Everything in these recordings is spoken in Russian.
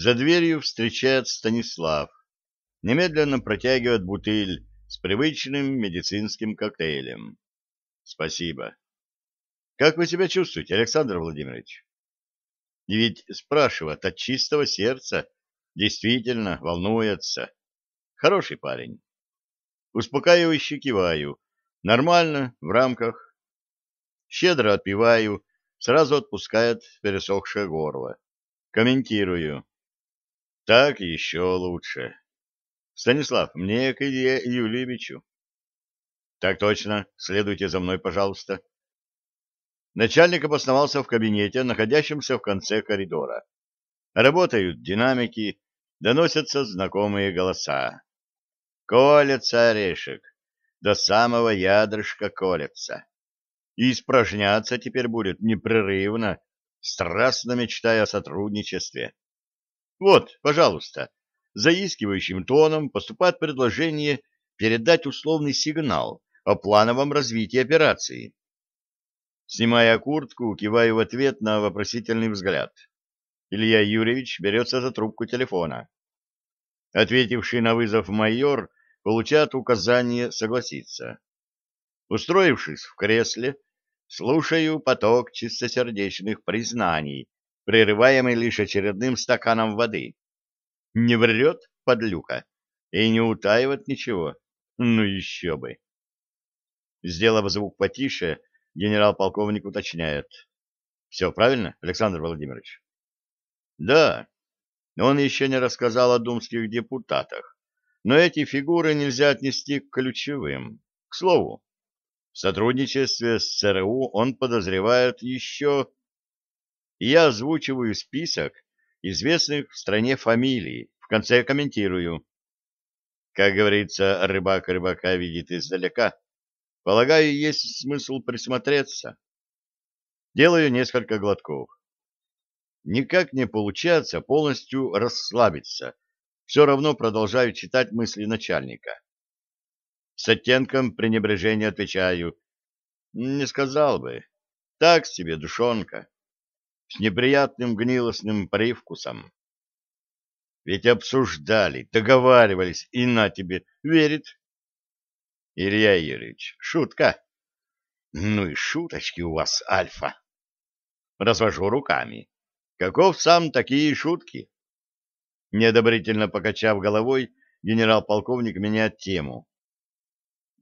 За дверью встречает Станислав. Немедленно протягивает бутыль с привычным медицинским коктейлем. Спасибо. Как вы себя чувствуете, Александр Владимирович? И ведь спрашивает от чистого сердца, действительно волнуется. Хороший парень. Успокаивающе киваю. Нормально, в рамках. Щедро отпиваю, сразу отпускает пересохшее горло. Комментирую. Так еще лучше. Станислав, мне к Илье Юльевичу. Так точно. Следуйте за мной, пожалуйста. Начальник обосновался в кабинете, находящемся в конце коридора. Работают динамики, доносятся знакомые голоса. Колется орешек, до самого ядрышка колется. И испражняться теперь будет непрерывно, страстно мечтая о сотрудничестве. Вот, пожалуйста, заискивающим тоном поступает предложение передать условный сигнал о плановом развитии операции. Снимая куртку, киваю в ответ на вопросительный взгляд. Илья Юрьевич берется за трубку телефона. Ответивший на вызов майор получает указание согласиться. Устроившись в кресле, слушаю поток чистосердечных признаний, прерываемый лишь очередным стаканом воды. Не врет подлюка и не утаивает ничего. Ну еще бы. Сделав звук потише, генерал-полковник уточняет. Все правильно, Александр Владимирович? Да. Он еще не рассказал о думских депутатах, но эти фигуры нельзя отнести к ключевым. К слову, в сотрудничестве с ЦРУ он подозревает еще... Я озвучиваю список известных в стране фамилий, в конце комментирую. Как говорится, рыбак рыбака видит издалека. Полагаю, есть смысл присмотреться. Делаю несколько глотков. Никак не получается полностью расслабиться. Все равно продолжаю читать мысли начальника. С оттенком пренебрежения отвечаю. Не сказал бы. Так себе, душонка. С неприятным гнилостным привкусом. Ведь обсуждали, договаривались, и на тебе. Верит. Илья Юрьевич, шутка. Ну и шуточки у вас, Альфа. Развожу руками. Каков сам такие шутки? Неодобрительно покачав головой, генерал-полковник меняет тему.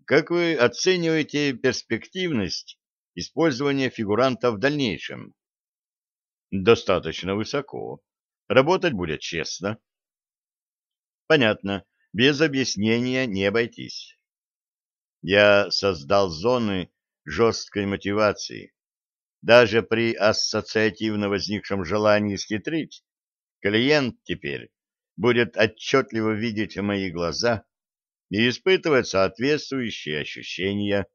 Как вы оцениваете перспективность использования фигуранта в дальнейшем? Достаточно высоко. Работать будет честно. Понятно. Без объяснения не обойтись. Я создал зоны жесткой мотивации. Даже при ассоциативно возникшем желании схитрить, клиент теперь будет отчетливо видеть мои глаза и испытывать соответствующие ощущения.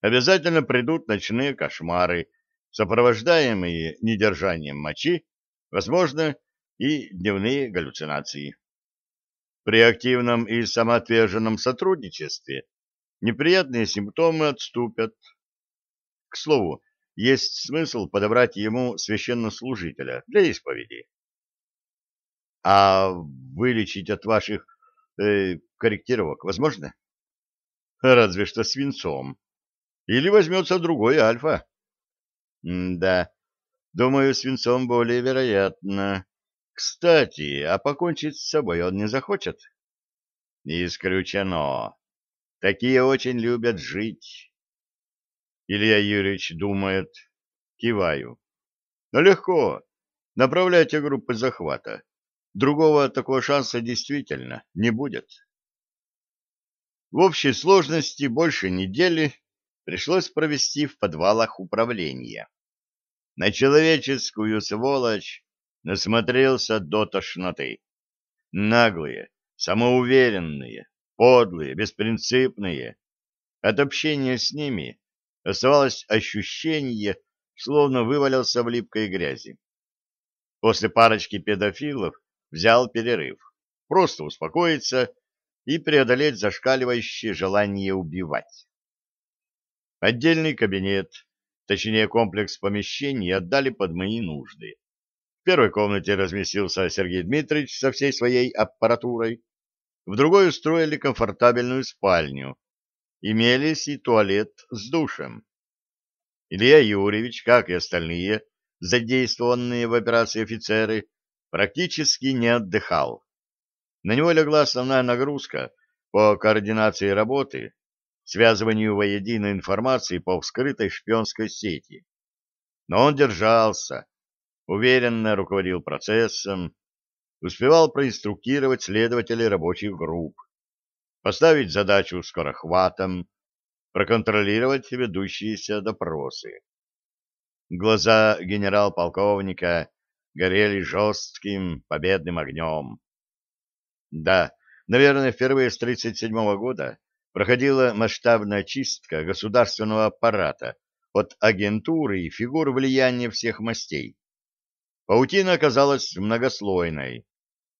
Обязательно придут ночные кошмары, сопровождаемые недержанием мочи, возможно, и дневные галлюцинации. При активном и самоотверженном сотрудничестве неприятные симптомы отступят. К слову, есть смысл подобрать ему священнослужителя для исповеди. А вылечить от ваших э, корректировок возможно? Разве что свинцом. Или возьмется другой альфа. М да, думаю, свинцом более вероятно. Кстати, а покончить с собой он не захочет? Не исключено. Такие очень любят жить. Илья Юрьевич думает. Киваю. Но легко. Направляйте группы захвата. Другого такого шанса действительно не будет. В общей сложности больше недели пришлось провести в подвалах управления. На человеческую сволочь насмотрелся до тошноты. Наглые, самоуверенные, подлые, беспринципные. От общения с ними оставалось ощущение, словно вывалился в липкой грязи. После парочки педофилов взял перерыв, просто успокоиться и преодолеть зашкаливающее желание убивать. Отдельный кабинет, точнее комплекс помещений, отдали под мои нужды. В первой комнате разместился Сергей Дмитриевич со всей своей аппаратурой, в другой устроили комфортабельную спальню. Имелись и туалет с душем. Илья Юрьевич, как и остальные задействованные в операции офицеры, практически не отдыхал. На него легла основная нагрузка по координации работы, связыванию воедино информации по вскрытой шпионской сети. Но он держался, уверенно руководил процессом, успевал проинструктировать следователей рабочих групп, поставить задачу скорохватом, проконтролировать ведущиеся допросы. Глаза генерал-полковника горели жестким победным огнем. Да, наверное, впервые с 1937 года проходила масштабная чистка государственного аппарата от агентуры и фигур влияния всех мастей. Паутина оказалась многослойной.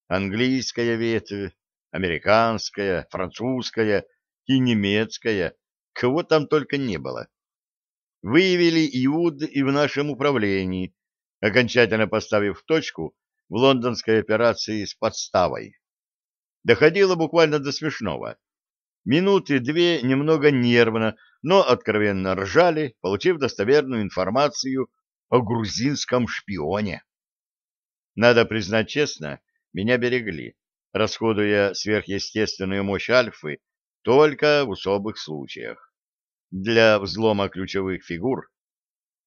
Английская ветвь, американская, французская и немецкая, кого там только не было. Выявили Иуд и в нашем управлении, окончательно поставив точку в лондонской операции с подставой. Доходило буквально до смешного. Минуты две немного нервно, но откровенно ржали, получив достоверную информацию о грузинском шпионе. Надо признать честно, меня берегли, расходуя сверхъестественную мощь альфы только в особых случаях. Для взлома ключевых фигур,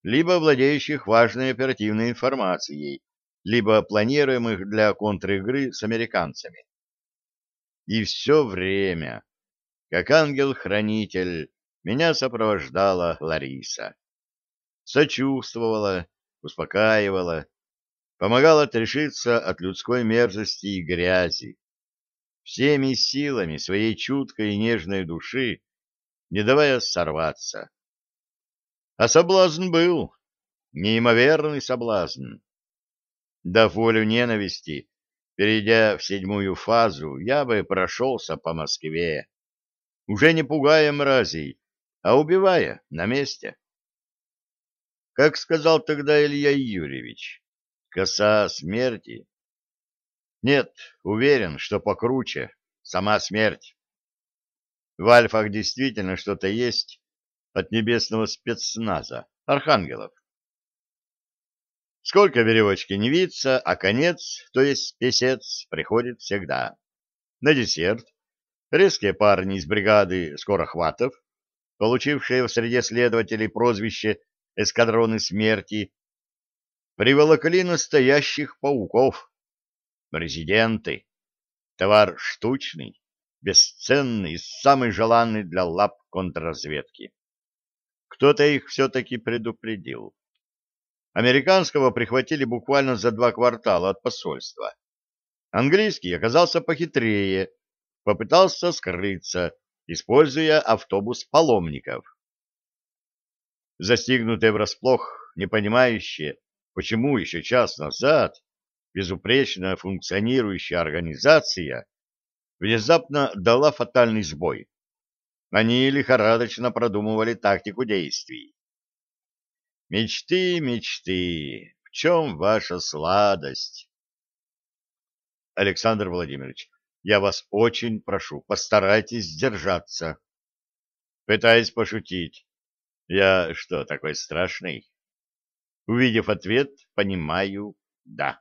либо владеющих важной оперативной информацией, либо планируемых для контр-игры с американцами. И все время, как ангел-хранитель, меня сопровождала Лариса. Сочувствовала, успокаивала, помогал отрешиться от людской мерзости и грязи. Всеми силами своей чуткой и нежной души, не давая сорваться. А соблазн был, неимоверный соблазн. Дав волю ненависти, перейдя в седьмую фазу, я бы прошелся по Москве, уже не пугая мразей, а убивая на месте. Как сказал тогда Илья Юрьевич, коса смерти? Нет, уверен, что покруче, сама смерть. В альфах действительно что-то есть от небесного спецназа, архангелов. Сколько веревочки не виться, а конец, то есть песец, приходит всегда. На десерт резкие парни из бригады скорохватов, получившие в среде следователей прозвище «эскадроны смерти», приволокли настоящих пауков, резиденты, товар штучный, бесценный и самый желанный для лап контрразведки. Кто-то их все-таки предупредил. Американского прихватили буквально за два квартала от посольства. Английский оказался похитрее, попытался скрыться, используя автобус паломников. Застигнутые врасплох, не понимающие, почему еще час назад безупречно функционирующая организация внезапно дала фатальный сбой. Они лихорадочно продумывали тактику действий. Мечты, мечты, в чем ваша сладость? Александр Владимирович, я вас очень прошу, постарайтесь сдержаться. Пытаясь пошутить. Я что, такой страшный? Увидев ответ, понимаю, да.